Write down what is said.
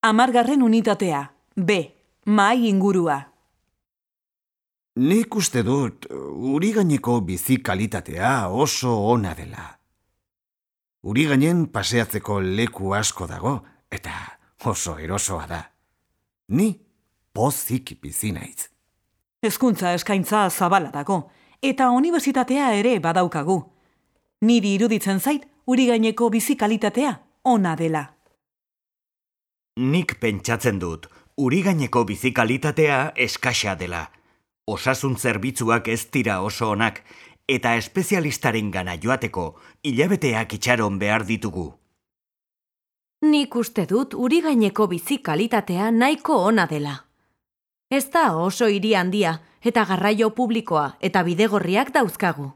Amargarren unitatea. B. Mai ingurua. Nik uste dut, uri gaineko bizi kalitatea oso ona dela. Uri gainen paseatzeko leku asko dago, eta oso erosoa da. Ni pozik bizi naiz. Hezkuntza eskaintza zabala dago, eta unibertsitatea ere badaukagu. Niri iruditzen zait, uri gaineko bizi kalitatea ona dela. Nik pentsatzen dut, uri gaineko bizi kalitatea eskaxa dela. Osasun zerbitzuak ez dira oso onak, eta espezialistaren gana joateko hilabeteak itxaron behar ditugu. Nik uste dut uri gaineko bizi kalitatea nahiko ona dela. Ez da oso hiri handia eta garraio publikoa eta bidegorriak dauzkagu.